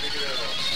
Here we.